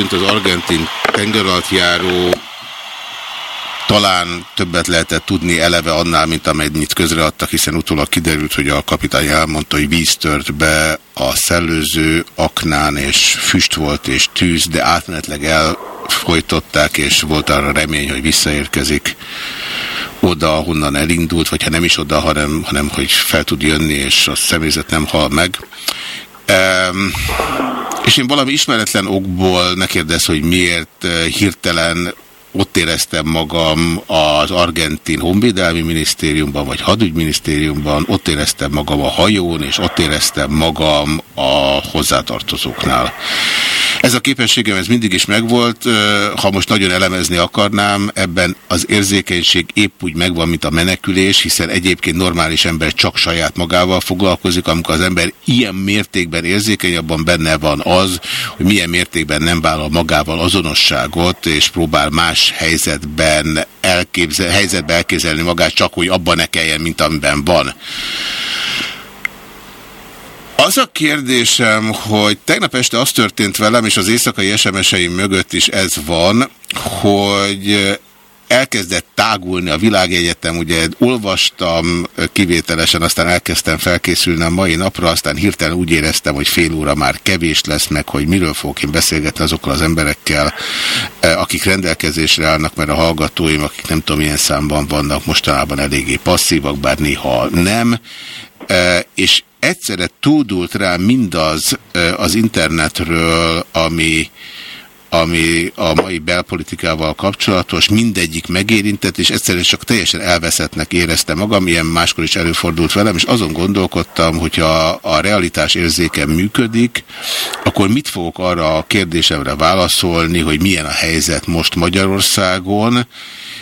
Eltűnt az argentin tengeralattjáró, talán többet lehetett tudni eleve annál, mint amennyit közreadtak, hiszen utólag kiderült, hogy a kapitány elmondta, hogy víz tört be a szellőző aknán, és füst volt, és tűz, de átmenetleg elfolytották, és volt arra remény, hogy visszaérkezik oda, ahonnan elindult, vagy ha nem is oda, hanem, hanem hogy fel tud jönni, és a személyzet nem hal meg. És én valami ismeretlen okból ne kérdez, hogy miért uh, hirtelen ott éreztem magam az argentin honvédelmi minisztériumban, vagy hadügyminisztériumban, ott éreztem magam a hajón, és ott éreztem magam a hozzátartozóknál. Ez a képességem ez mindig is megvolt, ha most nagyon elemezni akarnám, ebben az érzékenység épp úgy megvan, mint a menekülés, hiszen egyébként normális ember csak saját magával foglalkozik, amikor az ember ilyen mértékben érzékeny, abban benne van az, hogy milyen mértékben nem vállal magával azonosságot, és próbál más helyzetben, elképzel, helyzetben elképzelni magát, csak hogy abban ne kelljen, mint amiben van. Az a kérdésem, hogy tegnap este az történt velem, és az éjszakai SMS-eim mögött is ez van, hogy elkezdett tágulni a világegyetem, ugye olvastam kivételesen, aztán elkezdtem felkészülni a mai napra, aztán hirtelen úgy éreztem, hogy fél óra már kevés lesz meg, hogy miről fogok én beszélgetni azokkal az emberekkel, akik rendelkezésre állnak, mert a hallgatóim, akik nem tudom milyen számban vannak, mostanában eléggé passzívak, bár néha nem, és egyszerre túldult rá mindaz az internetről, ami, ami a mai belpolitikával kapcsolatos, mindegyik megérintett, és egyszerűen csak teljesen elveszettnek éreztem magam, ilyen máskor is előfordult velem, és azon gondolkodtam, hogyha a realitás érzéken működik, akkor mit fogok arra a kérdésemre válaszolni, hogy milyen a helyzet most Magyarországon,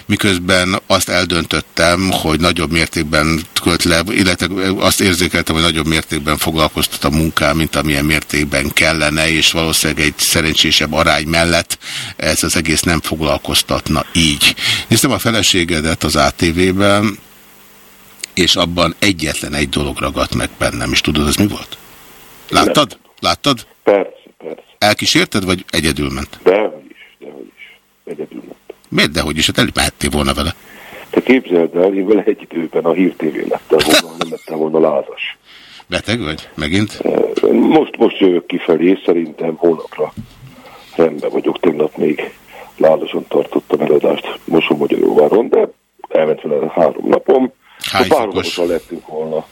miközben azt eldöntöttem, hogy nagyobb mértékben költ le, illetve azt érzékeltem, hogy nagyobb mértékben foglalkoztat a munkám, mint amilyen mértékben kellene, és valószínűleg egy szerencsésebb arány mellett ez az egész nem foglalkoztatna így. Néztem a feleségedet az ATV-ben, és abban egyetlen egy dolog ragadt meg bennem, és tudod, az mi volt? Láttad? Láttad? Persze, persze. Elkísérted, vagy egyedül ment? Dehogy is, dehogy is. Egyedül ment. Miért dehogy is? Hát elmehettél volna vele. Te képzeld el, én vele egy időben a hírtévén lettem volna, nem lettem volna lázas. Beteg vagy? Megint? Most, most jövök kifelé, szerintem hónapra rendben vagyok. Tegnap még lázason tartottam előadást Mosó-Magyaróváron, de elment vele három napom. Fokos? lettünk volna.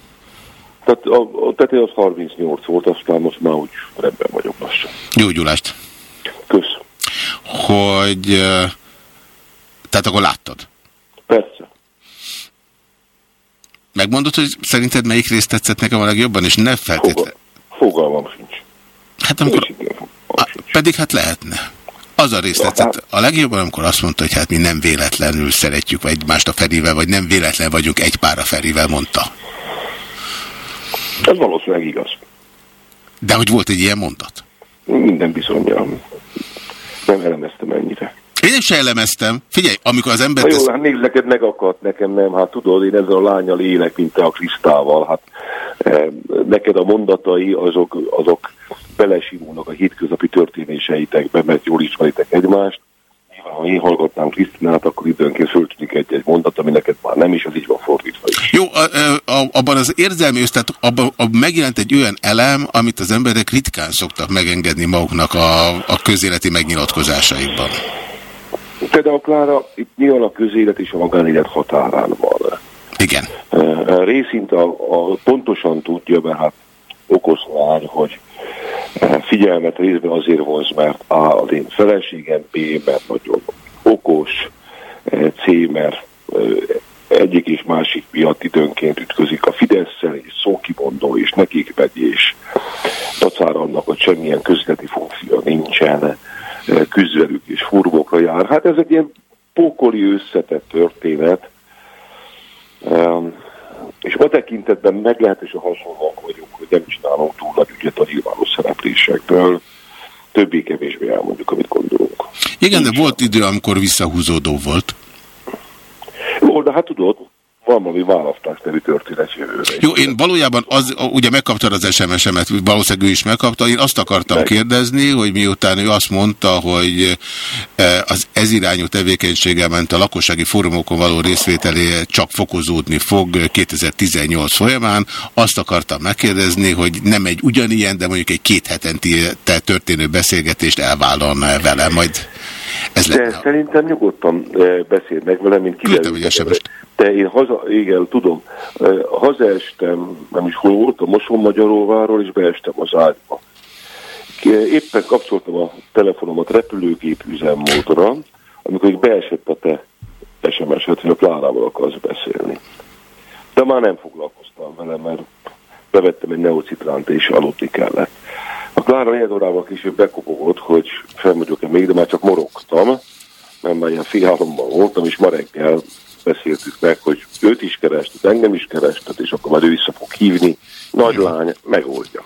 Tehát a, a tetej az 38 volt, aztán most már úgy rendben vagyok lassan. Gyógyulást. Kösz. Hogy... Tehát akkor láttad? Persze. Megmondod, hogy szerinted melyik részt tetszett nekem a legjobban, és ne feltétlenül... Fogalmam sincs. Hát amikor... A, pedig hát lehetne. Az a részt tetszett a legjobban, amikor azt mondta, hogy hát mi nem véletlenül szeretjük egymást a Ferivel, vagy nem véletlen vagyunk egy pár a Ferivel, mondta. Ez valószínűleg igaz. De hogy volt egy ilyen mondat? Minden bizonyja. Nem elemeztem ennyire. Én nem se elemeztem. Figyelj, amikor az ember... Na jó, hát nézd, neked megakadt, nekem nem. Hát tudod, én ezzel a lányal élek, mint te a Krisztával. Hát eh, neked a mondatai, azok, azok belesimulnak a hétköznapi történéseitekbe, mert jól ismeritek egymást. Nyilván, ha én hallgatnám Krisztinát, akkor időnként föltűnik egy-egy mondat, ami neked már nem is, az így van fordítva is. Jó, a, a, abban az érzelmi tehát abban, abban megjelent egy olyan elem, amit az emberek ritkán szoktak megengedni maguknak a, a közéleti megnyilatkozásaikban. Például Klára, itt nyilván a közélet és a magánélet határán van. Igen. Részint a, a pontosan tudja, mert hát okos lány, hogy figyelmet részben azért hoz, mert A az én feleségem, B, mert nagyon okos, C, mert egyik és másik miatt időnként ütközik a fidesz és szókibondó, és nekik megy, és dacára annak, hogy semmilyen közleti funkció nincsen, küzdvelük és furgókra jár. Hát ez egy ilyen pókoli összetett történet, és a tekintetben meglehetősen hasonlóak vagyunk, hogy nem csinálunk túl nagy ügyet a nyilvános szereplésekből, többé-kevésbé elmondjuk, amit gondolunk. Igen, de volt idő, amikor visszahúzódó volt. Jó, de hát tudod, valami választás nevű történet jövőre. Jó, én valójában az, ugye megkaptad az SMS-emet, valószínűleg ő is megkapta, én azt akartam Meg. kérdezni, hogy miután ő azt mondta, hogy e, az ezirányú tevékenységgel ment a lakossági fórumokon való részvételé csak fokozódni fog 2018 folyamán, azt akartam megkérdezni, hogy nem egy ugyanilyen, de mondjuk egy két hetente történő beszélgetést elvállalna -e vele, majd ez De lenne. szerintem nyugodtan e, beszél meg velem, mint kiderült. De én haza, igen, tudom, e, hazaestem, nem is hol voltam, Moson Magyaróváról, és beestem az ágyba. Éppen kapcsoltam a telefonomat repülőgép üzemmódra, amikor így beesett a te SMS-et, hogy a Klárával akarsz beszélni. De már nem foglalkoztam vele, mert bevettem egy neocitránt, és aludni kellett. Klára négy órával később bekopogott, hogy felmondjuk-e még, de már csak morogtam, mert már ilyen fiálomban voltam, és ma reggel beszéltük meg, hogy őt is kerestet, engem is kerestet, és akkor már ő vissza fog hívni. Nagy lány megoldja.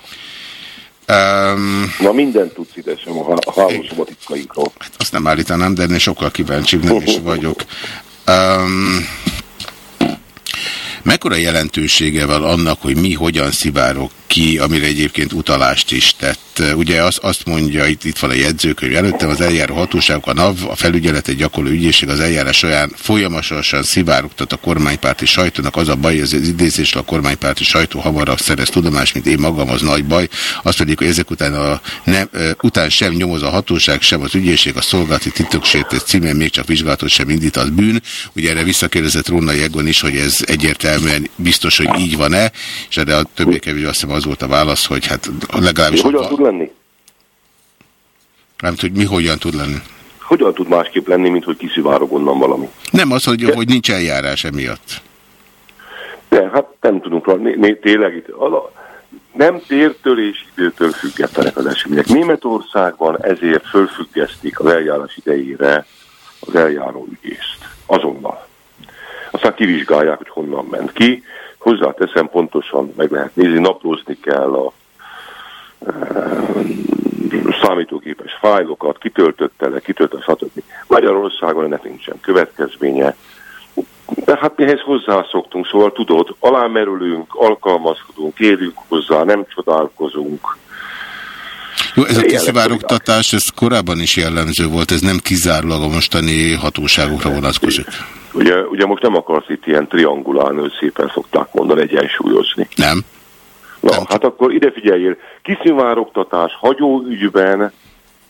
Um, Na mindent tudsz idesem a hálószomatikainkról. Hát azt nem állítanám, de ennél sokkal kíváncsibb nem is vagyok. Um, Mekkora jelentősége van annak, hogy mi hogyan szivárok ki, amire egyébként utalást is tett. Ugye az, azt mondja, itt, itt van a jegyzőkönyv előttem, az eljáró hatóságok, a NAV, a felügyeletet gyakorló ügyészség az eljárás olyan folyamatosan szivárogtat a kormánypárti sajtónak. Az a baj, hogy az idézésre a kormánypárti sajtó hamarabb szerez tudomást, mint én magam, az nagy baj. Azt pedig, hogy ezek után, a, nem, után sem nyomoz a hatóság, sem az ügyészség, a szolgálati titoksértés címén még csak vizsgálatot sem indít, az bűn. Ugye erre visszakérdezett Róna Jegon is, hogy ez egyértelműen biztos, hogy így van-e, és erre a többé kevés azt hiszem az volt a válasz, hogy hát legalábbis... Hogyan tud lenni? Nem hogy mi hogyan tud lenni. Hogyan tud másképp lenni, mint hogy kiszivárog onnan valami? Nem az, hogy, De... hogy nincs eljárás emiatt. De, hát nem tudunk rá, tényleg itt, ala, nem tértől és időtől függetlenek az események. Németországban ezért fölfüggesztik az eljárás idejére az eljáró ügyészt. Azonnal. Aztán kivizsgálják, hogy honnan ment ki, Hozzáteszem, pontosan meg lehet nézni, naplózni kell a e, számítógépes fájlokat, kitöltötte le, kitöltött, stb. Magyarországon ennek nincsen következménye. De hát mihez hozzászoktunk, szóval tudod, alámerülünk, alkalmazkodunk, érünk hozzá, nem csodálkozunk, jó, ez a kiszivárogtatás, ez korábban is jellemző volt, ez nem kizárólag a mostani hatóságokra vonatkozik. Ugye, ugye most nem akarsz itt ilyen triangulálni, szépen szokták mondani, egyensúlyozni. Nem. Na, nem. hát akkor ide figyeljél, kiszivárogtatás hagyóügyben,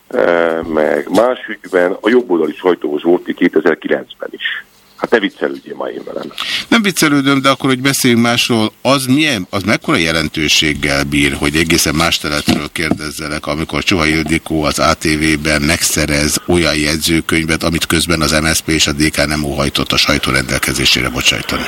e, meg más ügyben a jobboldali sajtóhoz volt 2009-ben is. Hát ne viccelődjél már én velem. Nem viccelődöm, de akkor, hogy beszéljünk másról, az milyen, az mekkora jelentőséggel bír, hogy egészen más teletről kérdezzelek, amikor Csuha Ildikó az ATV-ben megszerez olyan jegyzőkönyvet, amit közben az MSZP és a DK nem óhajtott a sajtó rendelkezésére bocsájtani?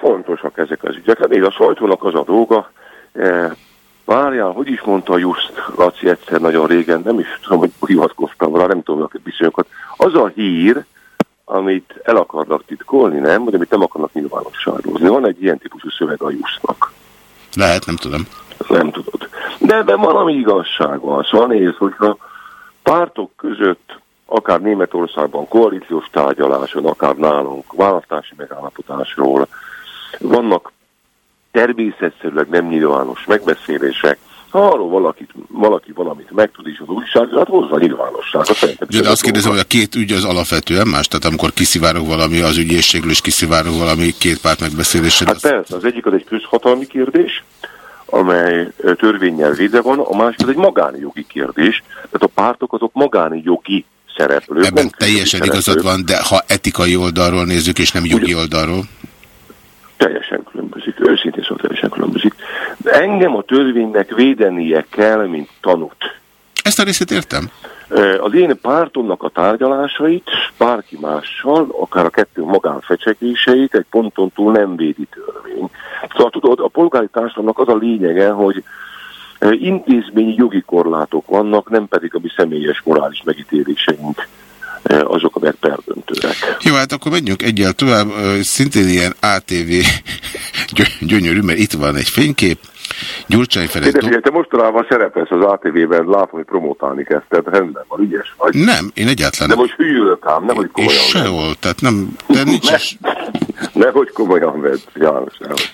Fontosak ezek az ügyek. Hát a sajtónak az a dolga, e, Várjál, hogy is mondta Just Laci egyszer nagyon régen, nem is tudom, hogy hivatkoztam rá, nem tudom, hogy bizonyokat. Az a hír, amit el akarnak titkolni, nem? Vagy amit nem akarnak nyilvánosságozni. Van egy ilyen típusú szöveg a jusznak. Lehet, nem tudom. Nem tudod. De ebben valami igazság van. Szóval nézd, hogyha pártok között, akár Németországban koalíciós tárgyaláson, akár nálunk választási megállapodásról vannak természetszerűleg nem nyilvános megbeszélések, ha arról valaki, valaki valamit megtud is az újság, hát hozza nyilvánosságot. De, de azt kérdezem, hogy a két ügy az alapvetően más? Tehát amikor kiszivárog valami az ügyészségről, és kiszivárog valami két párt megbeszélésre? Hát az... persze, az egyik az egy közhatalmi kérdés, amely törvényel véde van, a másik az egy magáni jogi kérdés, tehát a pártok azok magáni jogi szereplők. Ebben teljesen igazad van, de ha etikai oldalról nézzük, és nem jogi Ugye, oldalról? Teljesen különbözik, őszintén szóval teljesen különbözik. De engem a törvénynek védenie kell, mint tanút. Ezt a részét értem. Az én pártomnak a tárgyalásait bárki mással, akár a kettő magánfecsegéseit egy ponton túl nem védi törvény. Szóval tudod, a polgári társadalomnak az a lényege, hogy intézményi jogi korlátok vannak, nem pedig a mi személyes morális megítéléseink azok, amelyek perdöntőek. Jó, hát akkor menjünk egyel tovább. Szintén ilyen ATV gyönyörű, mert itt van egy fénykép. Gyurcsány Ferenc... Te, te mostanában szerepelsz az ATV-ben, látom, hogy promotálni kezdted, rendben van, ügyes vagy. Nem, én egyáltalán De most hülyülök ám, nehogy komolyan És sehol, tehát nem... De nincs ne, is... Nehogy komolyan vedd, János, nehogy.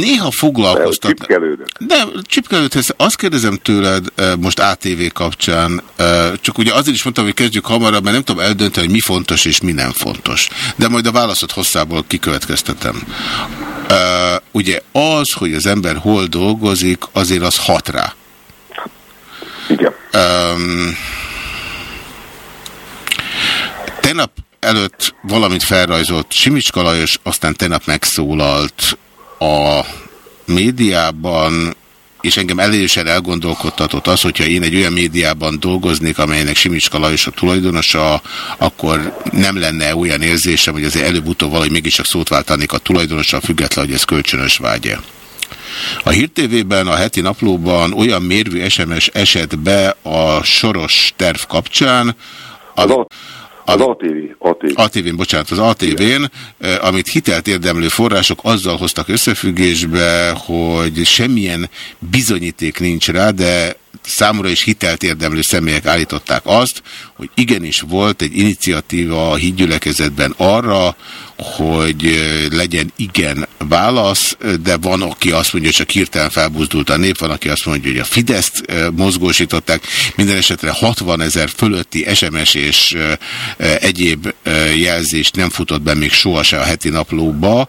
Néha foglalkoztat... Csipkelődök. De csipkelődhetsz. Azt kérdezem tőled most ATV kapcsán, csak ugye azért is mondtam, hogy kezdjük hamarabb, mert nem tudom eldönteni, hogy mi fontos és mi nem fontos. De majd a válaszot hosszából kikövetkeztetem. Ugye az, hogy az ember hol dolgozik, azért az hat rá. Igen. Um, tegnap előtt valamit felrajzolt Simicska Lajos, aztán tegnap megszólalt a médiában, és engem elősen elgondolkodtatott az, hogyha én egy olyan médiában dolgoznék, amelynek Simicska Lajos a tulajdonosa, akkor nem lenne olyan érzésem, hogy azért előbb-utóbb valahogy mégiscsak szót váltanék a tulajdonossal, független, hogy ez kölcsönös vágya. A Hír a heti naplóban olyan mérvű SMS esett be a soros terv kapcsán, ami, az ATV. ATV. ATV-n, bocsánat, az ATV-n, eh, amit hitelt érdemlő források azzal hoztak összefüggésbe, hogy semmilyen bizonyíték nincs rá, de számomra is hitelt érdemlő személyek állították azt, hogy igenis volt egy iniciatíva a hídgyülekezetben arra, hogy legyen igen válasz, de van, aki azt mondja, hogy csak hirtelen felbuzdult a nép, van, aki azt mondja, hogy a Fideszt mozgósították. Minden esetre 60 ezer fölötti SMS és egyéb jelzés nem futott be még sohasem a heti naplóba,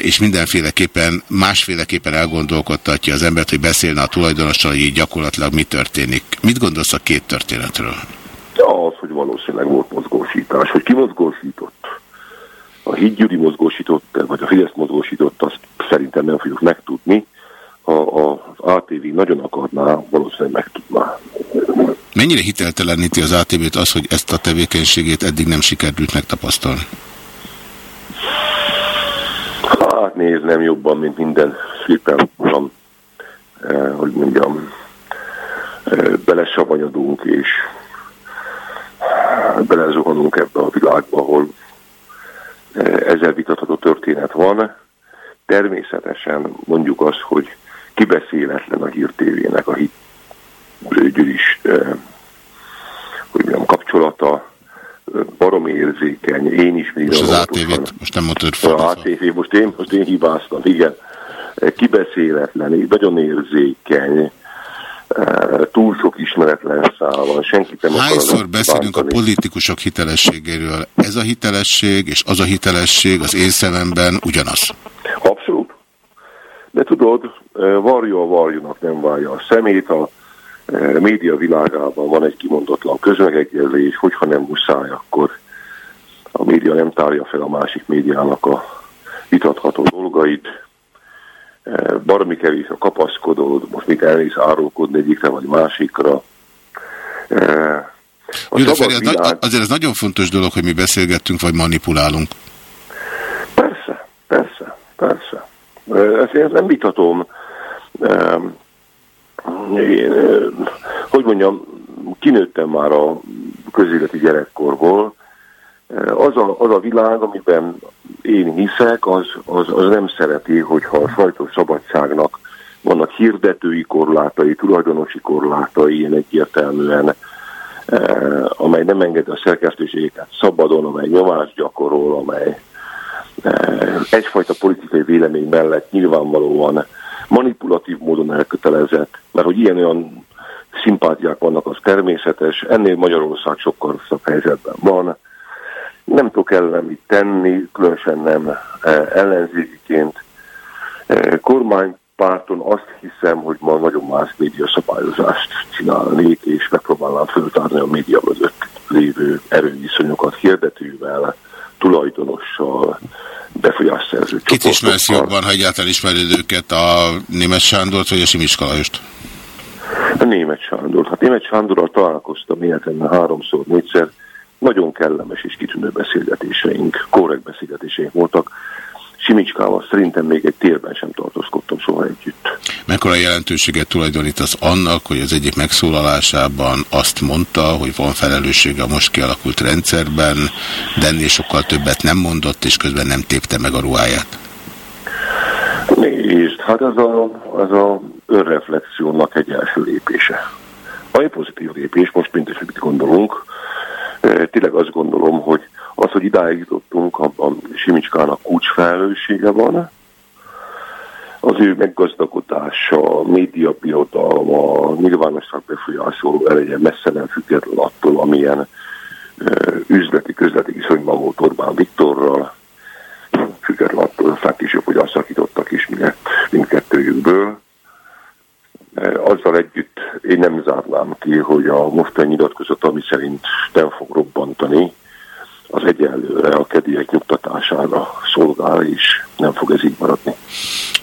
és mindenféleképpen másféleképpen elgondolkodtatja az embert, hogy beszélne a tulajdonossal, hogy így gyakorlatilag mi történik. Mit gondolsz a két történetről? Az, hogy valószínűleg volt mozgósítás, hogy ki mozgósított a hídgyűri mozgósított, vagy a Fidesz mozgósított, azt szerintem nem fogjuk megtudni. Ha az ATV nagyon akarná, valószínűleg megtudná. Mennyire hitelteleníti az ATV-t az, hogy ezt a tevékenységét eddig nem sikerült megtapasztalni? Hát nézd, nem jobban, mint minden szépen van, eh, hogy mondjam, belesavanyodunk és belezuhanunk ebbe a világba, ahol ezzel vitatható történet van. Természetesen mondjuk azt, hogy kibeszéletlen a hírtévének a hídgyűlis, hogy mondjam, kapcsolata, barom érzékeny, én is mindig... Most az ATV-t, most nem mondtad Az ATV, most én, most én hibáztam, igen. Kibeszéletlen, nagyon érzékeny, túl sok ismeretlen szál van, senkit nem Hányszor beszélünk bántani. a politikusok hitelességéről? Ez a hitelesség és az a hitelesség az én szememben ugyanaz. Abszolút. De tudod, varjú a varjúnak nem válja a szemét, a média világában van egy kimondotlan közmegegyezés, hogyha nem muszáj, akkor a média nem tárja fel a másik médiának a vitatható dolgait, baromi kevés a kapaszkodód, most mit elnéz árulkodni egyikre vagy másikra. A Jó, Feri, világ... azért ez nagyon fontos dolog, hogy mi beszélgettünk, vagy manipulálunk. Persze, persze, persze. Ezt én nem vitatom. Én, hogy mondjam, kinőttem már a közéleti gyerekkorból. Az a, az a világ, amiben én hiszek, az, az, az nem szereti, hogyha a sajtószabadságnak vannak hirdetői korlátai, tulajdonosi korlátai, ilyen egyértelműen, eh, amely nem engedi a szerkesztőségeket szabadon, amely nyomást gyakorol, amely eh, egyfajta politikai vélemény mellett nyilvánvalóan manipulatív módon elkötelezett, mert hogy ilyen-olyan szimpátiák vannak, az természetes, ennél Magyarország sokkal rosszabb helyzetben van, nem tudok ellen mit tenni, különösen nem e, ellenzékiként. E, kormánypárton azt hiszem, hogy ma nagyon más média szabályozást csinálnék, és megpróbálnám föltárni a média között lévő erőviszonyokat hirdetővel, tulajdonossal, befolyásszerző Kit ismersz jobban, ha egyáltalán ismered őket, a német Sándort vagy a Simis Kalajost? A német Sándor. Hát német Sándorral találkoztam életemben háromszor, négyszer, nagyon kellemes és kitűnő beszélgetéseink, korrekt beszélgetéseink voltak. Simicskával szerintem még egy térben sem tartózkodtam soha együtt. Mekkora jelentőséget tulajdonítasz annak, hogy az egyik megszólalásában azt mondta, hogy van felelőssége a most kialakult rendszerben, de ennél sokkal többet nem mondott, és közben nem tépte meg a ruháját? Nézd, hát ez a, ez a önreflexiónak egy első lépése. Ami pozitív lépés, most mindegy, mit gondolunk. Tényleg azt gondolom, hogy az, hogy idáig jutottunk, abban Simicskának kulcsfelelőssége van, az ő meggazdagodása, média birodalma, nyilvánosság befolyásoló ereje messze nem független attól, amilyen üzleti, közleti viszonyban volt Orbán Viktorral, független attól a fát is, hogy azt szakítottak is mindkettőjükből. Azzal együtt én nem zárnám ki, hogy a mostani nyilatkozat, ami szerint nem fog robbantani, az egyenlőre a kediek nyugtatására szolgál, és nem fog ez így maradni.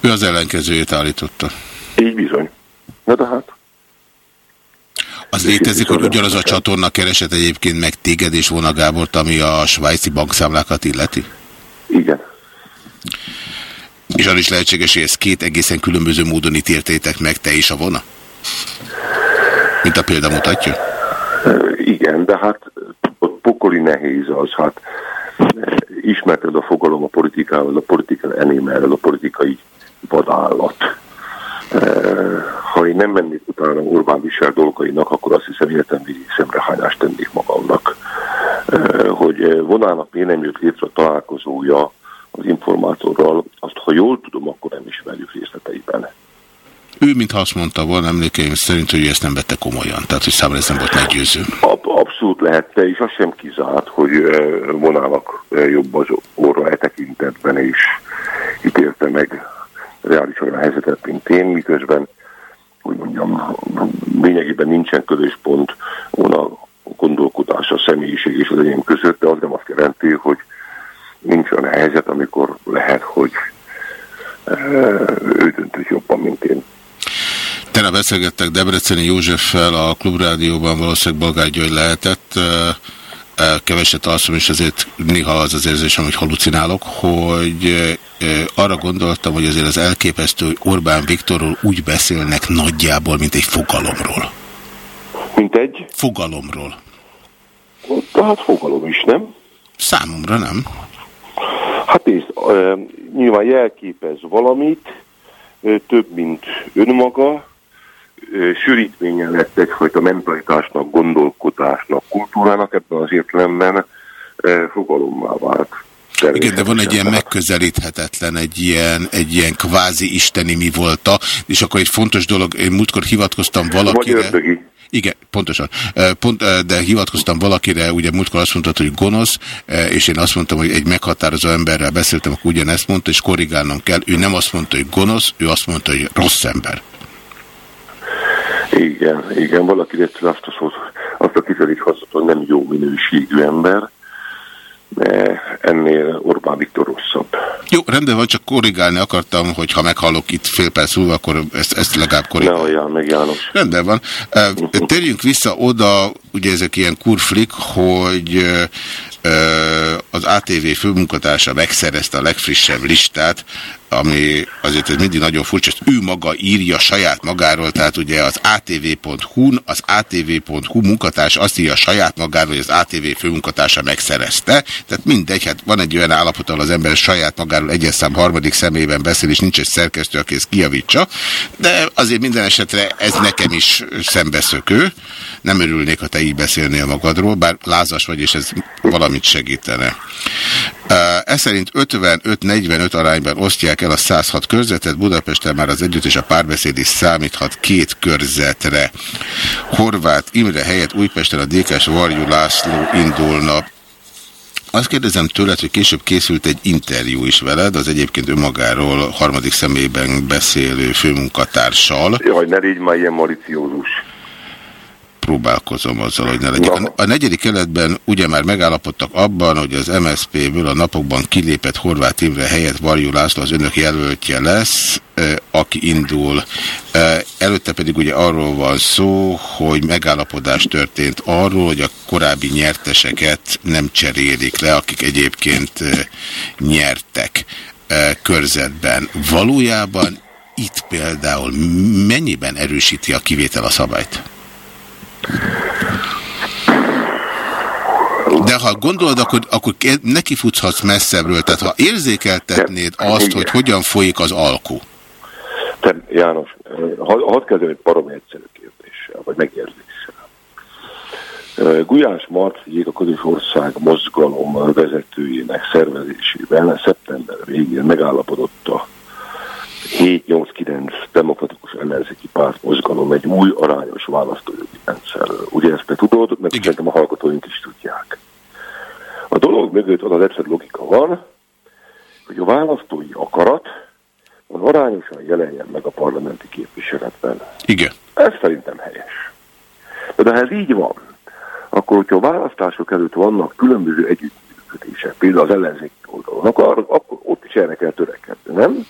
Ő az ellenkezőjét állította. Így bizony. Na de hát. Az létezik, hogy ugyanaz a csatorna keresett egyébként meg téged és Vona Gábort, ami a svájci bankszámlákat illeti? Igen. És az is lehetséges, hogy ezt két egészen különböző módon ítéltétek meg, te és a Vona? Mint a példa mutatja? Igen, de hát ott pokoli nehéz az, hát ismerted a fogalom a politikával, a politika enémerrel, a politikai vadállat. Ha én nem mennék utána Orbán visel dolgainak, akkor azt hiszem életemvégi szemrehányást tennék magamnak. Hogy vonának miért nem jött létre találkozója az informátorral, azt ha jól tudom, akkor nem ismerjük részleteiben. Ő, mintha azt mondta volna, emlékeim szerint, hogy ő ezt nem vette komolyan, tehát hogy számra ez nem volt meggyőző. Ab, abszolút lehette, és az sem kizárt, hogy vonának jobb az orra e tekintetben, és ítélte meg reálisan a helyzetet, mint én, miközben, hogy mondjam, lényegében nincsen közös pont volna a gondolkodás, a személyiség és az enyém között, de az nem azt jelenti, hogy nincs olyan helyzet, amikor lehet, hogy ő döntött jobban, mint én. Tene beszélgettek Debreceni Józseffel a Klubrádióban, valószínűleg Bolgár György lehetett. Keveset alszom, és azért néha az az érzésem, hogy halucinálok, hogy arra gondoltam, hogy azért az elképesztő, hogy Orbán Viktorról úgy beszélnek nagyjából, mint egy fogalomról. Mint egy? Fogalomról. Tehát fogalom is, nem? Számomra nem. Hát nézd, nyilván jelképez valamit, több, mint önmaga, sűrítménye lett egyfajta mentalitásnak, gondolkodásnak, kultúrának ebben az értelemben fogalommá vált. Igen, de van egy ilyen megközelíthetetlen, egy ilyen, egy ilyen kvázi isteni mi volta, és akkor egy fontos dolog, én múltkor hivatkoztam valakire... Igen, pontosan. Pont, de hivatkoztam valakire, ugye múltkor azt mondtad, hogy gonosz, és én azt mondtam, hogy egy meghatározó emberrel beszéltem, akkor ugyanezt mondta, és korrigálnom kell. Ő nem azt mondta, hogy gonosz, ő azt mondta, hogy rossz ember. Igen, igen, valaki egyszer azt a szót, azt a kifejezést hogy nem jó minőségű ember, ennél Orbán Viktor rosszabb. Jó, rendben van, csak korrigálni akartam, hogy ha meghallok itt fél perc múlva, akkor ezt, ezt legalább korrigálni. Ne olyan, meg János. Rendben van. Térjünk vissza oda, ugye ezek ilyen kurflik, hogy az ATV főmunkatársa megszerezte a legfrissebb listát, ami azért ez mindig nagyon furcsa, ezt ő maga írja saját magáról, tehát ugye az atv.hu-n, az atv.hu munkatárs azt írja saját magáról, hogy az ATV főmunkatársa megszerezte, tehát mindegy, hát van egy olyan állapot, ahol az ember saját magáról egyes szám harmadik személyben beszél, és nincs egy szerkesztő, aki ezt kiavítsa, de azért minden esetre ez nekem is szembeszökő, nem örülnék, ha te így beszélnél magadról, bár lázas vagy, és ez valamit segítene. Ez szerint 55-45 arányban osztják el a 106 körzetet, Budapesten már az együtt és a párbeszéd is számíthat két körzetre. Horváth Imre helyett Újpesten a DK-s Varjú László indulna. Azt kérdezem tőled, hogy később készült egy interjú is veled, az egyébként önmagáról harmadik személyben beszélő főmunkatársal. Jaj, ne légy már ilyen maliciózus próbálkozom azzal, hogy ne legyek. A, a negyedik keletben ugye már megállapodtak abban, hogy az MSZP-ből a napokban kilépett Horváth Imre helyett Varjú László az önök jelöltje lesz, aki indul. Előtte pedig ugye arról van szó, hogy megállapodás történt arról, hogy a korábbi nyerteseket nem cserélik le, akik egyébként nyertek körzetben. Valójában itt például mennyiben erősíti a kivétel a szabályt? De ha gondolod, akkor, akkor neki futhatsz messzebbről. Tehát ha érzékeltetnéd azt, Igen. hogy hogyan folyik az alkú. Te, János, hadd kezdem egy parom egyszerű kérdéssel, vagy megérzéssel. Gulyás Marciék a Közös Ország mozgalom vezetőjének szervezésében szeptember végén megállapodott a 7-8-9 demokratikus ellenzéki párt mozgalom egy új arányos választójogi rendszerről. Ugye ezt te tudod, mert szerintem a hallgatóink is tudják. A dolog mögött az az egyszerű logika van, hogy a választói akarat az arányosan jelenjen meg a parlamenti képviseletben. Igen. Ez szerintem helyes. De ha ez így van, akkor hogyha a választások előtt vannak különböző együttműködések, például az ellenzéki oldalon, akkor, akkor ott is erre kell törekedni, nem?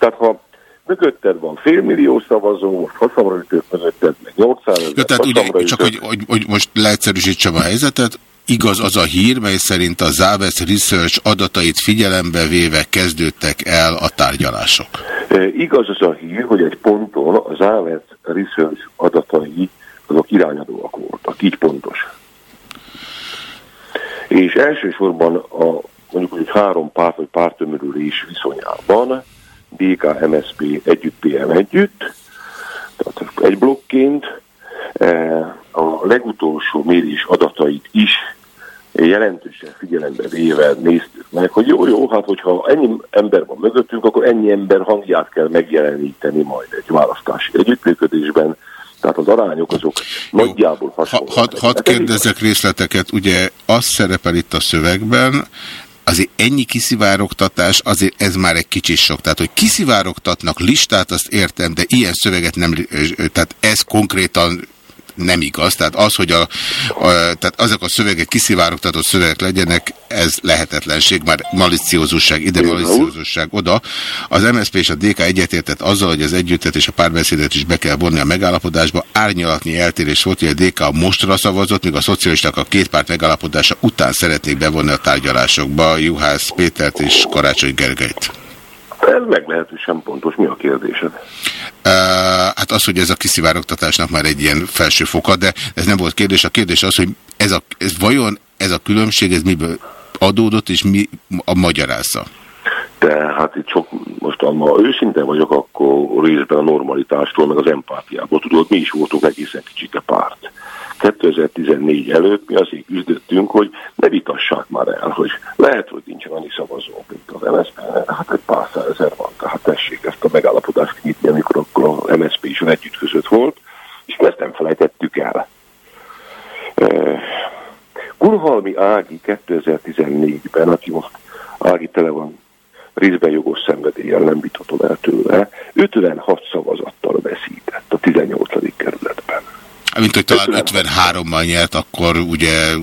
Tehát ha mögötted van félmillió szavazó, most hasonlítők mögötted meg 800 ezer. Tehát ugye, csak hogy, hogy, hogy most leegyszerűsítsem a helyzetet, igaz az a hír, mely szerint a Závesz Research adatait figyelembe véve kezdődtek el a tárgyalások. E, igaz az a hír, hogy egy ponton a Závesz Research adatai azok irányadóak voltak, így pontos. És elsősorban a mondjuk, hogy három párt vagy pártömörülés viszonyában DK, MSP együtt, PM együtt, tehát egy blokként e, a legutolsó mérés adatait is jelentősen figyelembe véve néztük meg, hogy jó, jó, hát hogyha ennyi ember van mögöttünk, akkor ennyi ember hangját kell megjeleníteni majd egy választási együttműködésben, tehát az arányok azok nagyjából hasonlóak. Hadd had kérdezzek részleteket, ugye az szerepel itt a szövegben, azért ennyi kiszivárogtatás, azért ez már egy kicsit sok. Tehát, hogy kiszivárogtatnak listát, azt értem, de ilyen szöveget nem, tehát ez konkrétan nem igaz. Tehát az, hogy a, a, tehát azok a szövegek kiszivárogtatott szövegek legyenek, ez lehetetlenség, már maliciózusság ide, maliciózusság oda. Az MSZP és a DK egyetértett azzal, hogy az együttet és a párbeszédet is be kell vonni a megállapodásba. Árnyalatni eltérés volt, hogy a DK mostra szavazott, míg a szocialisták a két párt megállapodása után szeretnék bevonni a tárgyalásokba Juhász Pétert és Karácsony Gergelyt. Ez meglehetősen pontos. Mi a kérdésed? Uh, hát az, hogy ez a kiszivárogtatásnak már egy ilyen felső foka, de ez nem volt kérdés. A kérdés az, hogy ez, a, ez vajon ez a különbség, ez miből adódott, és mi a magyarázza? De hát itt sok, most ha őszinte vagyok, akkor részben a normalitástól, meg az empátiából tudod, mi is voltunk egészen a párt. 2014 előtt mi azért küzdöttünk, hogy ne vitassák már el, hogy lehet, hogy nincsen annyi szavazó, mint az MSZP, hát egy pár százezer van, tehát tessék ezt a megállapodást nyitni, amikor akkor a MSZP is együtt volt, és ezt nem felejtettük el. Kunhalmi Ági 2014-ben, aki most Ági tele van részben jogos szenvedéllyel nem vitatom el tőle, 56 szavazattal veszített a 18. kerületben. Mint hogy talán 53-mal nyert, akkor ugye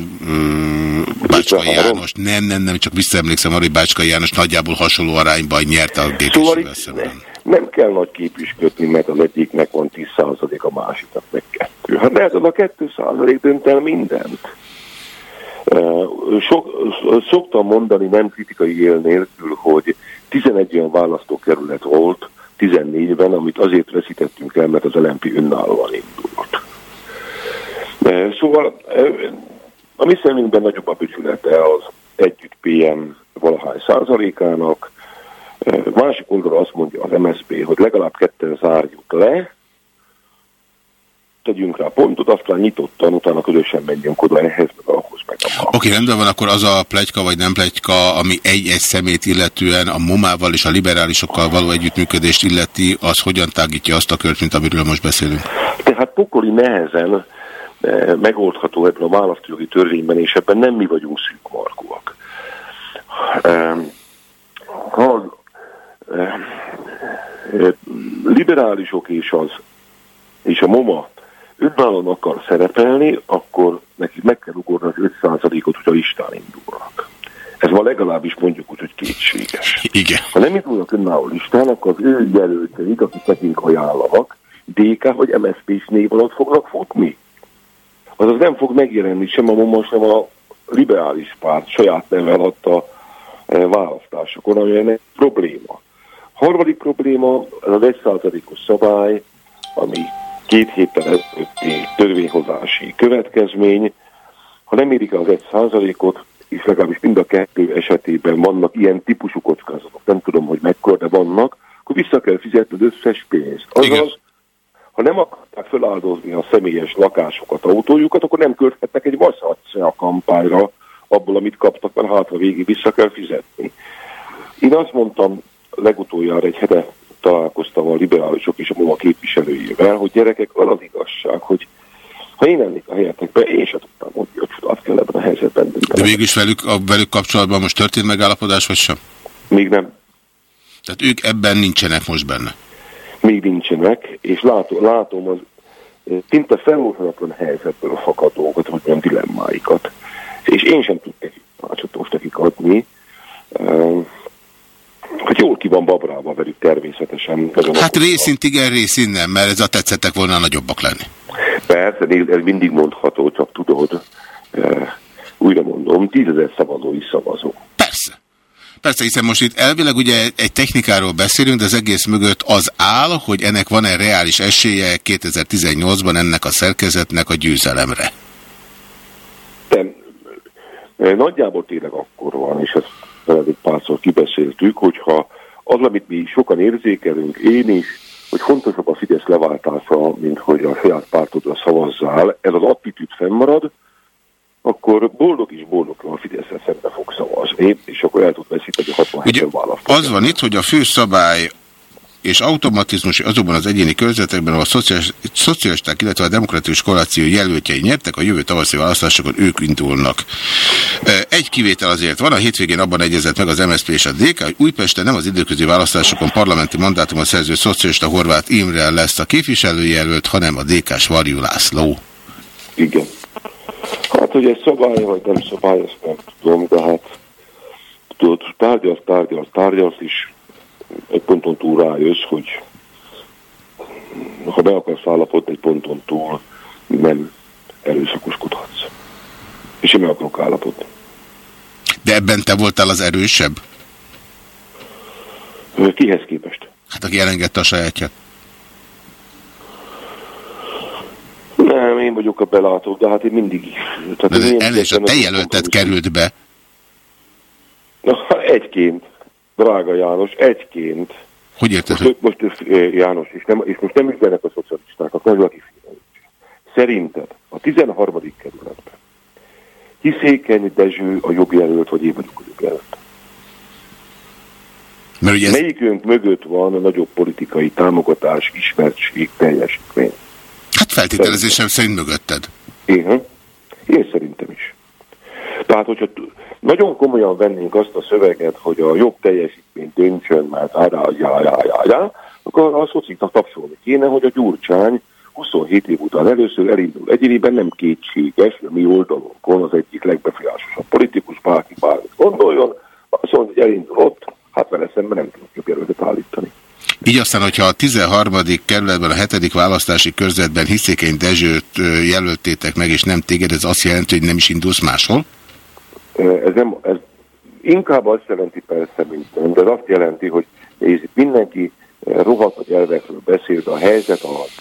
Bácskai János, nem, nem, nem, csak visszaemlékszem arra, hogy Bácskai János nagyjából hasonló arányban nyert a szóval szemben. Nem kell nagy képüsködni, mert az egyiknek van 10% a másiknak meg kettő. Hát lehet, az a 2% dönt el mindent. Sok, szoktam mondani nem kritikai él nélkül, hogy 11 olyan választókerület volt 14-ben, amit azért veszítettünk el, mert az LMP önállóan indult. Szóval a mi szemünkben nagyobb a bücsülete az együtt PM valahány százalékának. Másik oldalra azt mondja az MSZP, hogy legalább ketten zárjuk le, tegyünk rá pontot, aztán nyitottan, utána közösen menjünk oda ehhez, meg ahhoz, meg Oké, okay, rendben van, akkor az a plegyka vagy nem plegyka, ami egy-egy szemét illetően a momával és a liberálisokkal való együttműködést illeti, az hogyan tágítja azt a kört, mint amiről most beszélünk? Tehát pokoli nehezen megoldható ebben a választójogi törvényben, és ebben nem mi vagyunk szűkmarkúak. Ha liberálisok és, az, és a MOMA önállóan akar szerepelni, akkor neki meg kell ugorni az 5%-ot, hogy a listán indulnak. Ez ma legalábbis mondjuk úgy, hogy kétséges. Igen. Ha nem indulnak önálló listán, akkor az ő jelölteik, akik nekünk ajánlanak, DK vagy MSZP-s név alatt fognak futni azaz nem fog megjelenni sem a MOMA, sem a liberális párt saját neve alatt a e, választásokon, ami egy probléma. Harmadik probléma az az egyszázalékos szabály, ami két héttel ezelőtti törvényhozási következmény, ha nem érik el az egy százalékot, és legalábbis mind a kettő esetében vannak ilyen típusú kockázatok, nem tudom, hogy mekkora, de vannak, akkor vissza kell fizetni az összes pénzt. Azaz, ha nem akarták feláldozni a személyes lakásokat, autójukat, akkor nem költhetnek egy vasszatsze a kampányra abból, amit kaptak, mert hátra végig vissza kell fizetni. Én azt mondtam legutoljára egy hete találkoztam a liberálisok és a MOVA képviselőjével, hogy gyerekek, az az igazság, hogy ha én lennék a helyetekben, én sem tudtam, hogy a csodát kell ebben a helyzetben. De mégis velük, a, velük kapcsolatban most történt megállapodás, vagy sem? Még nem. Tehát ők ebben nincsenek most benne? Még nincsenek, és látom, látom az szinte feloldhatatlan helyzetből fakadókat, vagy nem dilemmáikat. És én sem tudok tanácsot most nekik adni. Hát jól ki van babrálva velük természetesen. Hát részint igen, részint nem, mert ez a tetszettek volna nagyobbak lenni. Persze, ez mindig mondható, csak tudod, újra mondom, tízezer szavazói szavazó. Persze. Hiszen most itt elvileg ugye egy technikáról beszélünk, de az egész mögött az áll, hogy ennek van-e reális esélye 2018-ban ennek a szerkezetnek a győzelemre. De, nagyjából tényleg akkor van, és ezt veled egy párszor kibeszéltük, hogyha az, amit mi sokan érzékelünk, én is, hogy fontosabb a Fidesz leváltása, mint hogy a saját pártodra szavazzál, ez az attitűd fennmarad, akkor boldog is boldoglan a Fideszre szembe fog szavazni, és akkor el tud veszíteni 67 választót. Az van itt, hogy a főszabály és automatizmus azokban az egyéni körzetekben, ahol a szocialisták, illetve a demokratikus koalíció jelöltjei nyertek, a jövő tavaszi választásokon ők indulnak. Egy kivétel azért van, a hétvégén abban egyezett meg az MSZP és a DK, hogy Újpesten nem az időközi választásokon parlamenti mandátumot szerző szocialista Horváth Imre lesz a képviselőjelölt, hanem a DK-s Varjú László. Igen. Hát, hogy egy szabály, vagy nem szabály, ezt nem tudom, de hát tudod, tárgyalsz, tárgyalsz, tárgyalsz, is egy ponton túl rájössz, hogy ha be akarsz állapodni egy ponton túl, nem erőszakoskodhatsz. És én meg akarok állapodni. De ebben te voltál az erősebb? Kihez képest? Hát aki elengedte a sajátját. Nem, én vagyok a belátó, de hát én mindig... Tehát de el és a te jelöltet került be. Na, egyként. Drága János, egyként. Hogy érted? Most, hogy... most eh, János, és, nem, és most nem üzenek a szocialisták, a nagy Szerinted a 13. kerületben Hiszékeny Dezső a jogjelölt, vagy én vagyok a? Mert ugye ez... Melyikünk mögött van a nagyobb politikai támogatás, ismertség, teljesítmény? Hát feltételezésem szerint mögötted. Én, én szerintem is. Tehát, hogyha nagyon komolyan vennénk azt a szöveget, hogy a jobb teljesítmény döntsön, mert ára, já, já, já, já, akkor a szociknak tapsolni kéne, hogy a Gyurcsány 27 év után először elindul egyéniben, nem kétséges, a mi oldalunkon az egyik legbefolyásosabb politikus, bárki bármit gondoljon, azt mondja, hogy elindul ott, hát vele szemben nem tudjuk jobb jelöltet állítani. Így aztán, hogyha a 13. kerületben, a 7. választási körzetben Hiszékeny Dezsőt jelöltétek meg, és nem téged, ez azt jelenti, hogy nem is indulsz máshol? Ez, nem, ez inkább azt jelenti persze, mint nem, de azt jelenti, hogy nézd, mindenki rohadt elvekről beszél, de a helyzet az,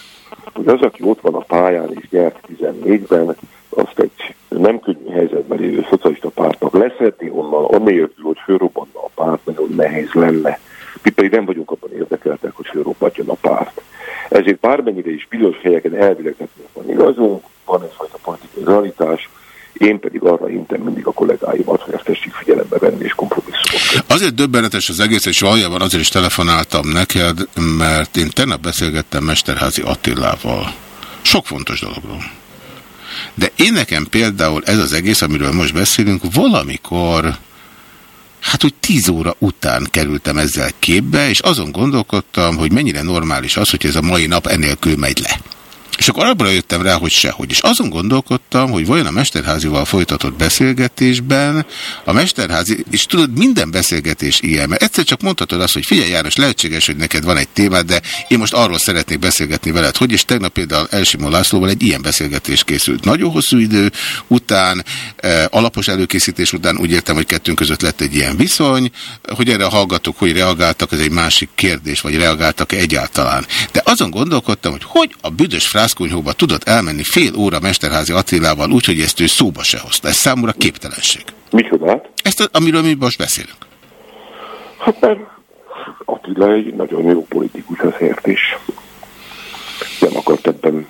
hogy az, aki ott van a pályán és nyert 14-ben, azt egy nem könnyű helyzetben lévő szocialista pártnak leszedni onnan, annélkül, hogy fölrobbanna a párt, nagyon nehéz lenne. Mi pedig nem vagyunk abban érdekeltek, hogy fölrobbanjon a párt. Ezért bármennyire is bizonyos helyeken elvileg van igazunk, van egyfajta politikai realitás, én pedig arra intem mindig a kollégáimat, hogy ezt tessék figyelembe venni és kompromisszumot. Azért döbbenetes az egész, és valójában azért is telefonáltam neked, mert én tegnap beszélgettem Mesterházi Attilával. Sok fontos dologról. De én nekem például ez az egész, amiről most beszélünk, valamikor hát úgy tíz óra után kerültem ezzel képbe, és azon gondolkodtam, hogy mennyire normális az, hogy ez a mai nap enélkül megy le. És akkor abban jöttem rá, hogy sehogy. És azon gondolkodtam, hogy vajon a Mesterházival folytatott beszélgetésben a Mesterházi, és tudod, minden beszélgetés ilyen, mert egyszer csak mondhatod azt, hogy figyelj János, lehetséges, hogy neked van egy témád, de én most arról szeretnék beszélgetni veled, hogy és tegnap például Elsimó Lászlóval egy ilyen beszélgetés készült. Nagyon hosszú idő után, eh, alapos előkészítés után úgy értem, hogy kettőnk között lett egy ilyen viszony, hogy erre a hogy reagáltak, ez egy másik kérdés, vagy reagáltak -e egyáltalán. De azon gondolkodtam, hogy hogy a büdös frász Városkunyhóba tudott elmenni fél óra Mesterházi Attilával úgy, hogy ezt ő szóba se hozta. Ez számomra képtelenség. Micsodát? Ezt, amiről mi most beszélünk. Hát mert Attila egy nagyon jó politikus azért is. Nem akart ebben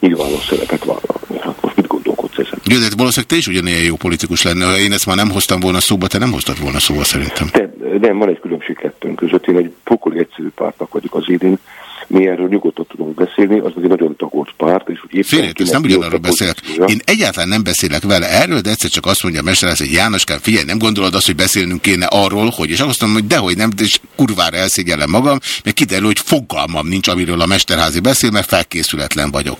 nyilvános szerepet vállalni. Hát most mit gondolkodsz ezen? Jó, de valószínűleg te is ugyanilyen jó politikus lenne. Ha én ezt már nem hoztam volna szóba, te nem hoztad volna szóba szerintem. De, nem, van egy különbség kettőnk között. Én egy pokoli egyszerű pártnak vagyok az idén mi erről nyugodtan tudunk beszélni, az egy nagyon tagolt párt, és éppen... Félét, nem ugyanarról beszélek. Én egyáltalán nem beszélek vele erről, de egyszer csak azt mondja a mester, hogy Jánoskám, figyelj, nem gondolod azt, hogy beszélnünk kéne arról, hogy, és azt mondom, hogy dehogy nem, és kurvára elszégyellem magam, mert kiderül, hogy fogalmam nincs, amiről a mesterházi beszél, mert felkészületlen vagyok.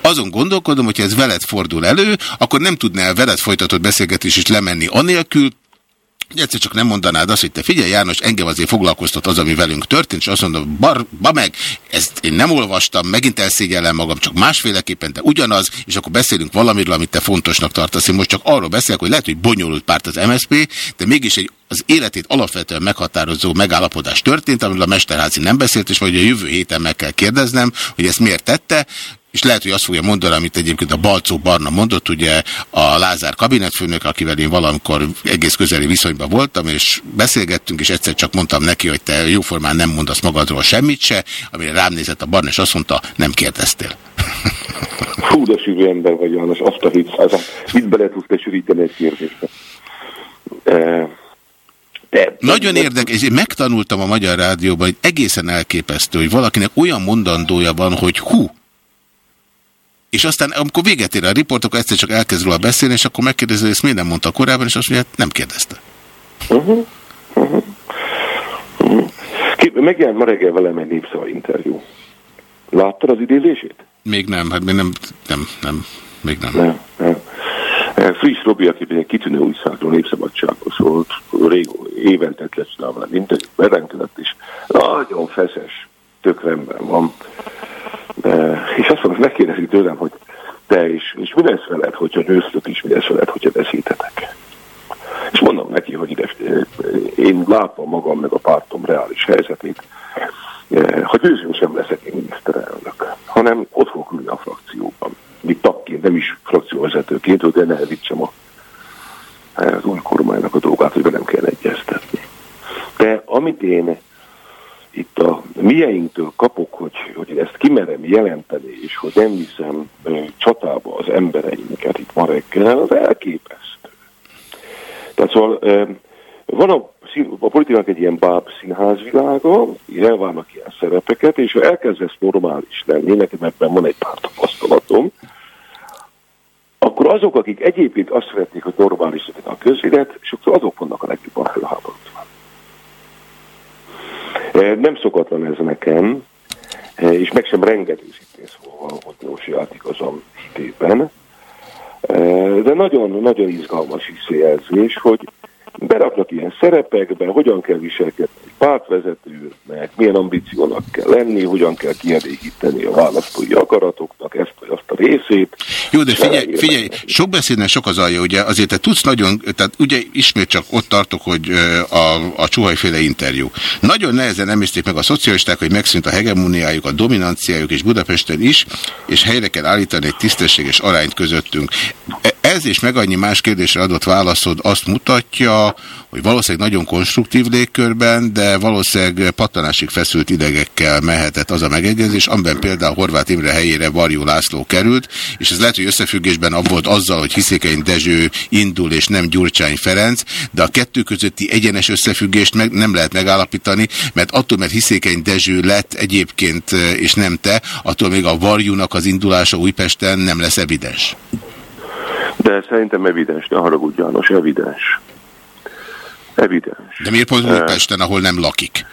Azon gondolkodom, hogy ez veled fordul elő, akkor nem tudnál veled folytatott beszélgetés is lemenni anélkül, Egyszer csak nem mondanád azt, hogy te figyelj János, engem azért foglalkoztat az, ami velünk történt, és azt mondom, bar, ba meg, ezt én nem olvastam, megint elszégyellem magam, csak másféleképpen, de ugyanaz, és akkor beszélünk valamiről, amit te fontosnak tartasz. Én most csak arról beszélek, hogy lehet, hogy bonyolult párt az MSP, de mégis egy az életét alapvetően meghatározó megállapodás történt, amiről a Mesterházi nem beszélt, és majd a jövő héten meg kell kérdeznem, hogy ezt miért tette és lehet, hogy azt fogja mondani, amit egyébként a Balcó Barna mondott, ugye a Lázár kabinetfőnök, akivel én valamikor egész közeli viszonyban voltam, és beszélgettünk, és egyszer csak mondtam neki, hogy te jóformán nem mondasz magadról semmit se, amire rám nézett a Barna, és azt mondta, nem kérdeztél. Fú, de sűrű ember vagy, János, azt a hit, az a, mit bele tudsz te sűríteni egy kérdésbe. E de, Nagyon érdekes, én megtanultam a Magyar Rádióban, hogy egészen elképesztő, hogy valakinek olyan mondandója van, hogy hú, és aztán, amikor véget ér a riport, akkor egyszer csak elkezd róla beszélni, és akkor megkérdezi, hogy ezt miért nem mondta korábban, és azt mondja, hát nem kérdezte. Uh -huh. Uh -huh. Uh -huh. Megjelent ma reggel velem egy népszava interjú. Láttad az idézését? Még nem, hát még nem, nem, nem, még nem. Nem, nem. Eh, Friss Robi, aki egy kitűnő újságról, népszabadságról szólt, régó, évente lesz velem interjú, berenkedett is. Nagyon feszes, tök rendben van és azt mondom, tőlem, hogy te is, és mi lesz veled, hogyha győztök is, mi lesz veled, hogyha veszítetek. És mondom neki, hogy ide, én látom magam meg a pártom reális helyzetét, ha győzünk sem leszek én miniszterelnök, hanem ott fogok ülni a frakcióban. Mint tagként, nem is frakcióvezetőként, hogy nehezítsem a, az új kormánynak a dolgát, hogy nem kell egyeztetni. De amit én itt a mieinktől kapok, hogy, hogy ezt kimerem jelenteni, nem viszem csatába az embereinket itt ma reggel, az elképesztő. Tehát szóval van a, a politikának egy ilyen báb színházvilága, elvárnak ilyen szerepeket, és ha elkezdesz normális lenni, nekem ebben van egy pár tapasztalatom, akkor azok, akik egyébként azt szeretnék, hogy normális legyen a közélet, sokszor azok vannak a legjobban felháborodva. Nem szokatlan ez nekem, és meg sem rengető szóval, hogy Jósi igazam hitében. De nagyon-nagyon izgalmas visszajelzés, hogy beraknak ilyen szerepekbe, hogyan kell viselkedni egy pártvezetőnek, milyen ambíciónak kell lenni, hogyan kell kielégíteni a választói akaratoknak ezt vagy azt a részét. Jó, de figyelj, figyelj sok beszédnek sok az alja, ugye azért te tudsz nagyon, tehát ugye ismét csak ott tartok, hogy a, a csuhajféle interjú. Nagyon nehezen emészték meg a szocialisták, hogy megszűnt a hegemoniájuk, a dominanciájuk és Budapesten is, és helyre kell állítani egy tisztességes arányt közöttünk. Ez és meg annyi más kérdésre adott válaszod azt mutatja, hogy valószínűleg nagyon konstruktív légkörben, de valószínűleg pattanásig feszült idegekkel mehetett az a megegyezés, amiben például Horváth Imre helyére Varjú László került, és ez lehet, hogy összefüggésben volt azzal, hogy Hiszékeny Dezső indul, és nem Gyurcsány Ferenc, de a kettő közötti egyenes összefüggést meg nem lehet megállapítani, mert attól, mert Hiszékeny Dezső lett egyébként, és nem te, attól még a Varjúnak az indulása Újpesten nem lesz evidens. De szerintem evidens, ne haragudj János, evidens. Evidens. De miért pont Budapesten, ahol nem lakik?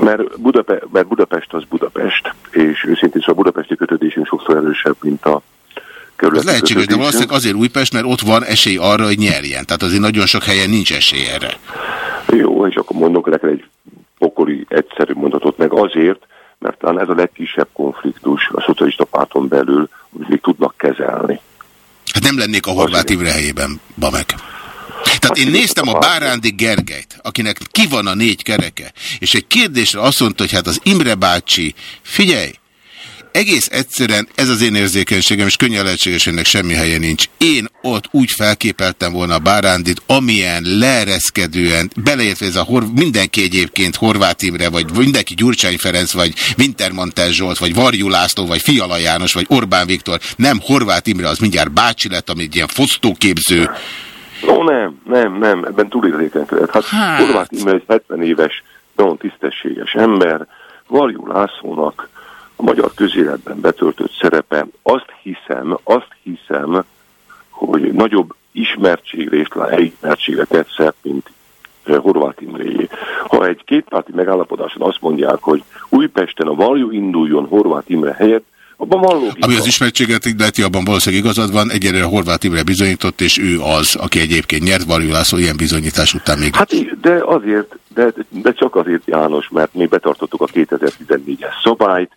Mert, Budape mert Budapest az Budapest, és őszintén szóval a budapesti kötődésünk sokszor erősebb, mint a Ez lehetséges, de valószínűleg azért Újpest, mert ott van esély arra, hogy nyerjen. Tehát azért nagyon sok helyen nincs esély erre. Jó, és akkor mondok neked egy pokoli, egyszerű mondatot, meg azért, mert talán ez a legkisebb konfliktus a szocialista párton belül, még tudnak kezelni. Hát nem lennék a Horváth Imre helyében, Bamek. Tehát én néztem a Bárándi Gergelyt, akinek ki van a négy kereke, és egy kérdésre azt mondta, hogy hát az Imre bácsi, figyelj, egész egyszerűen ez az én érzékenységem, és könnyen lehetséges, ennek semmi helye nincs. Én ott úgy felképeltem volna a Bárándit, amilyen leereszkedően, beleértve ez a hor, mindenki egyébként Horváth Imre, vagy mindenki Gyurcsány Ferenc, vagy Wintermantel Zsolt, vagy Varjú László, vagy Fiala János, vagy Orbán Viktor, nem Horváth Imre, az mindjárt bácsi lett, ami egy ilyen fosztóképző. No nem, nem, nem, ebben túlérzékenykedett. Hát, hát. Horváth Imre egy 70 éves, nagyon tisztességes ember, Varjú Lászlónak a magyar közéletben betöltött szerepe, azt hiszem, azt hiszem, hogy nagyobb ismertségre és elismertségre tett szert, mint eh, Horváth Imréjé. Ha egy kétpárti megállapodáson azt mondják, hogy Újpesten a Valjú induljon Horváth Imre helyett, abban van logika. Ami az ismertséget illeti, abban valószínűleg igazad van, egyelőre Horváth Imre bizonyított, és ő az, aki egyébként nyert, Valjú László ilyen bizonyítás után még. Hát de azért, de, de csak azért János, mert mi betartottuk a 2014-es szabályt,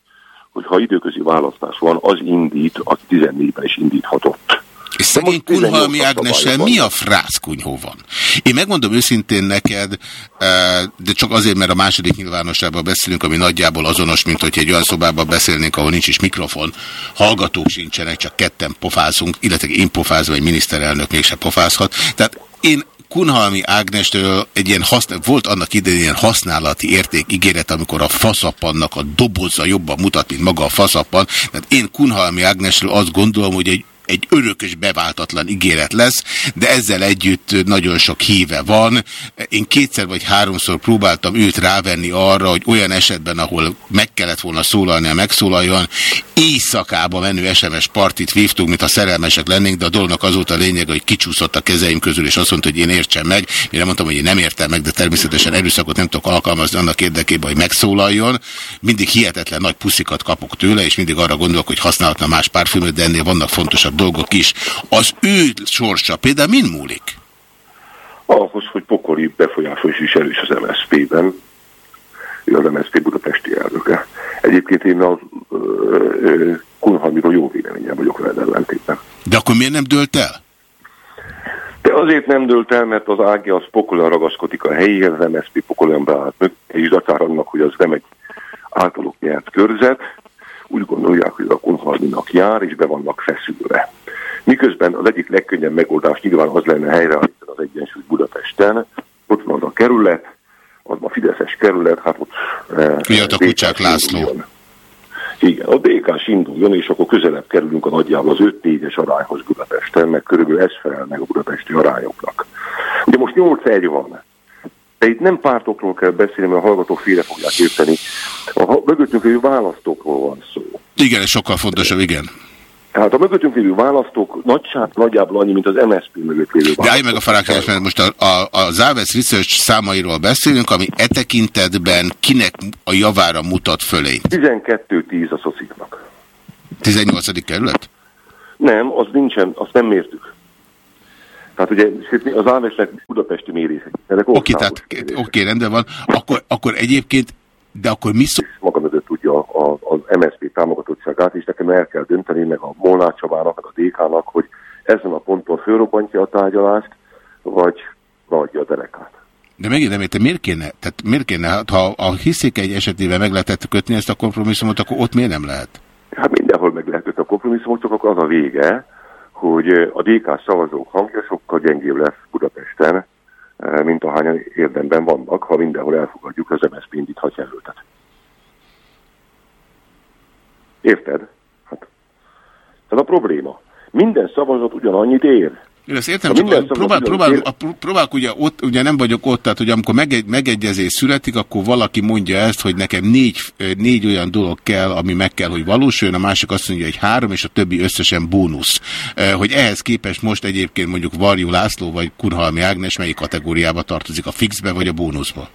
hogy ha időközi választás van, az indít, az 14-ben is indíthatott. És szegény Kunhalmi Ágnessel mi a frász kunyhó van? Én megmondom őszintén neked, eh, de csak azért, mert a második nyilvánosságban beszélünk, ami nagyjából azonos, mint hogy egy olyan szobában beszélnénk, ahol nincs is mikrofon, hallgatók sincsenek, csak ketten pofázunk, illetve én pofázom, egy miniszterelnök mégse pofázhat. Tehát én Kunhalmi Ágnestől egy ilyen használ, volt annak idején ilyen használati érték ígéret, amikor a faszapannak a doboza jobban mutat, mint maga a faszapan. Tehát én Kunhalmi Ágnestől azt gondolom, hogy egy egy örökös beváltatlan ígéret lesz, de ezzel együtt nagyon sok híve van. Én kétszer vagy háromszor próbáltam őt rávenni arra, hogy olyan esetben, ahol meg kellett volna szólalnia, megszólaljon, éjszakába menő SMS partit vívtunk, mint a szerelmesek lennénk, de a dolognak az volt a lényeg, hogy kicsúszott a kezeim közül, és azt mondta, hogy én értsem meg. Mire mondtam, hogy én nem értem meg, de természetesen erőszakot nem tudok alkalmazni annak érdekében, hogy megszólaljon. Mindig hihetetlen nagy puszikat kapok tőle, és mindig arra gondolok, hogy használhatna más párfilmet, de ennél vannak fontosabb dolgok is. Az ő sorsa például mind múlik? Ahhoz, hogy pokoli befolyásos is erős az MSZP-ben. Ő az MSZP budapesti elnöke. Egyébként én a Kunhalmiról jó véleményem vagyok veled ellentétben. De akkor miért nem dölt el? De azért nem dölt el, mert az Ági az pokolyan ragaszkodik a helyéhez, az MSZP pokolyan beállt meg, és datár annak, hogy az nem egy általuk nyert körzet, úgy gondolják, hogy a Kunhalminak jár, és be vannak feszülve. Miközben az egyik legkönnyebb megoldás nyilván az lenne helyreállítani az egyensúly Budapesten, ott van az a kerület, az a Fideszes kerület, hát ott... Miatt a Kucsák László. Induljon. Igen, a DK-s induljon, és akkor közelebb kerülünk a nagyjából az 5-4-es arányhoz Budapesten, meg körülbelül ez felel meg a budapesti arányoknak. Ugye most 8-1 van. De itt nem pártokról kell beszélni, mert a hallgatók félre fogják érteni. A mögöttünk lévő választókról van szó. Igen, ez sokkal fontosabb, igen. Tehát a mögöttünk lévő választók nagyság nagyjából annyi, mint az MSZP mögött lévő választók. De állj meg a farákás, mert most a, a, a Závesz Research számairól beszélünk, ami e tekintetben kinek a javára mutat fölényt? 12-10 a szociknak. 18. kerület? Nem, az nincsen, azt nem mértük. Tehát ugye az Ávesnek budapesti mérések. Oké, tehát oké, rendben van. Akkor, akkor egyébként, de akkor mi szó... Maga mögött tudja az MSZP támogatottságát, és nekem el kell dönteni, meg a Molnár Csabának, meg a DK-nak, hogy ezen a ponton fölrobbantja a tárgyalást, vagy adja a derekát. De megint nem értem, miért kéne? Tehát miért kéne, hát ha a hiszik egy esetében meg lehetett kötni ezt a kompromisszumot, akkor ott miért nem lehet? Hát mindenhol meg lehet kötni a kompromisszumot, csak akkor az a vége, hogy a DK szavazók hangja sokkal gyengébb lesz Budapesten, mint ahányan érdemben vannak, ha mindenhol elfogadjuk az MSZP indíthat jelöltet. Érted? Hát. Ez a probléma. Minden szavazat ugyanannyit ér. Én ezt értem, csak próbál, próbál, próbál, ugye, ott, ugye nem vagyok ott, tehát hogy amikor megegy, megegyezés születik, akkor valaki mondja ezt, hogy nekem négy, négy olyan dolog kell, ami meg kell, hogy valósuljon, a másik azt mondja, hogy három, és a többi összesen bónusz. Hogy ehhez képest most egyébként mondjuk Varjú László vagy Kurhalmi Ágnes melyik kategóriába tartozik, a fixbe vagy a bónuszba?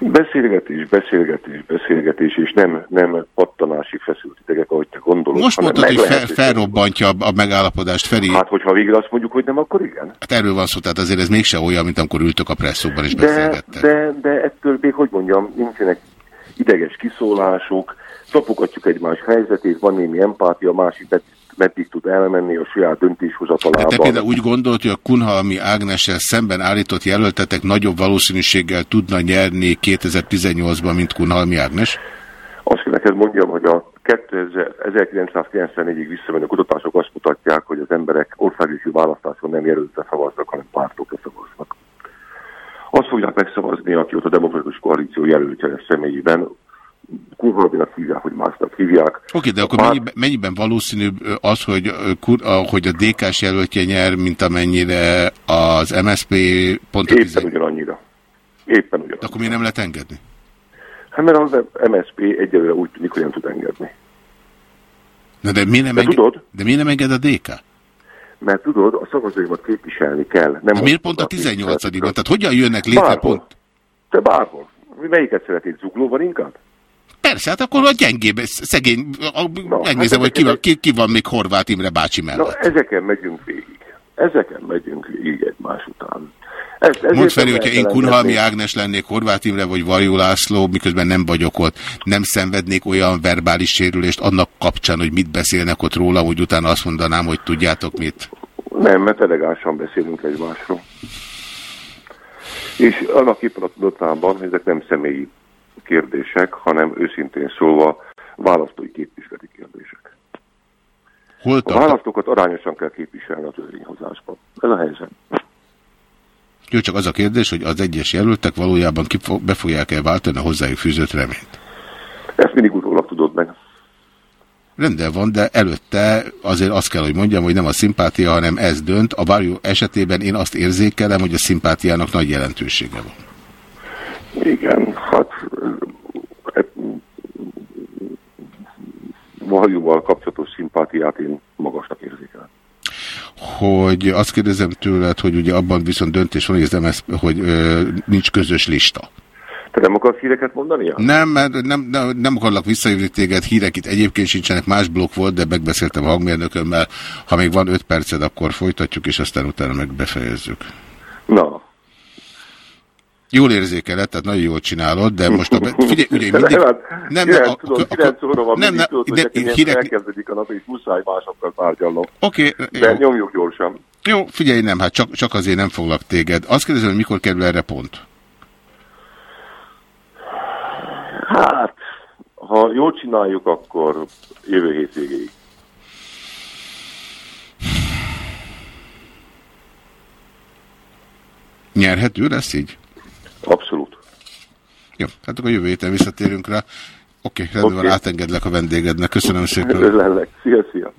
Beszélgetés, beszélgetés, beszélgetés, és nem, nem pattanási feszült idegek, ahogy te gondolod. Most mondtad, hogy fel, felrobbantja a megállapodást Feri. Hát, hogyha végre azt mondjuk, hogy nem, akkor igen. Hát erről van szó, tehát azért ez mégse olyan, mint amikor ültök a presszóban és beszélgettek. De, de ettől még, hogy mondjam, nincsenek ideges kiszólások, tapogatjuk egymás helyzetét, van némi empátia, másik meddig tud elmenni a saját döntéshozatalában. De te például úgy gondolt, hogy a Kunhalmi Ágnessel szemben állított jelöltetek nagyobb valószínűséggel tudna nyerni 2018-ban, mint Kunhalmi Ágnes? Azt kell neked mondjam, hogy a 1994-ig visszamenő kutatások azt mutatják, hogy az emberek országügyi választáson nem jelöltre szavaznak, hanem pártokra szavaznak. Azt fogják megszavazni, aki ott a demokratikus koalíció jelöltje lesz személyében, kurvalbinak hívják, hogy másnak hívják. Oké, de akkor mennyiben, mennyiben valószínűbb az, hogy, hogy a DK-s jelöltje nyer, mint amennyire az MSZP pont Éppen tizen... ugyanannyira. Éppen ugyanannyira. De akkor miért nem lehet engedni? Hát mert az MSZP egyelőre úgy tűnik, hogy nem tud engedni. Na de miért nem, de, tudod, de miért nem enged a DK? Mert tudod, a szavazóimat képviselni kell. Nem miért pont a 18-ban? Tehát hogyan jönnek létre bárhol. pont? Te bárhol. Melyiket szeretnéd? Zuglóban inkább? Persze, hát akkor a gyengébb, szegény, no, megnézem, hát hogy ki van, ki, ki van még Horváth Imre bácsi mellett. Na, ezeken megyünk végig. Ezeken megyünk végig egymás után. Ez, Mondd fel, hogyha én Kunhalmi Ágnes lennék, Horváth Imre vagy Varjó László, miközben nem vagyok ott, nem szenvednék olyan verbális sérülést annak kapcsán, hogy mit beszélnek ott róla, hogy utána azt mondanám, hogy tudjátok mit? Nem, mert elegánsan beszélünk egymásról. És annak pillanatban, ezek nem személyi kérdések, hanem őszintén szólva választói képviseleti kérdések. Hol a választókat arányosan kell képviselni a törvényhozásban. Ez a helyzet. Jó, csak az a kérdés, hogy az egyes jelöltek valójában be fogják-e váltani a hozzájuk fűzött reményt? Ezt mindig utólag tudod meg. Rendben van, de előtte azért azt kell, hogy mondjam, hogy nem a szimpátia, hanem ez dönt. A Bárjó esetében én azt érzékelem, hogy a szimpátiának nagy jelentősége van. Igen, hát Valjóval kapcsolatos szimpátiát én magasnak érzékelem. Hogy azt kérdezem tőled, hogy ugye abban viszont döntés van, hogy, ez MS, hogy ö, nincs közös lista. Te nem akarsz híreket mondani? Nem, mert nem, nem, nem akarlak visszajövni téged, hírek itt egyébként sincsenek, más blokk volt, de megbeszéltem a hangmérnökömmel. Ha még van öt perced, akkor folytatjuk, és aztán utána meg befejezzük. Na, Jól érzékeled, tehát nagyon jól csinálod, de most a, figyelj, ugye mindig... Nem, nem, 9 óra van, nem, nem, de, hírek... elkezdődik a nap, és muszáj másokkal tárgyalnom. Oké. Okay, de nyomjuk gyorsan. Jó, figyelj, nem, hát csak, csak azért nem foglak téged. Azt kérdezem, hogy mikor kerül erre pont? Hát, ha jól csináljuk, akkor jövő hét végéig. Nyerhető lesz így? Abszolút. Jó, hát akkor jövő héten visszatérünk rá. Oké, rendben okay. van, átengedlek a vendégednek. Köszönöm szépen. Örlellek. Szia, szia.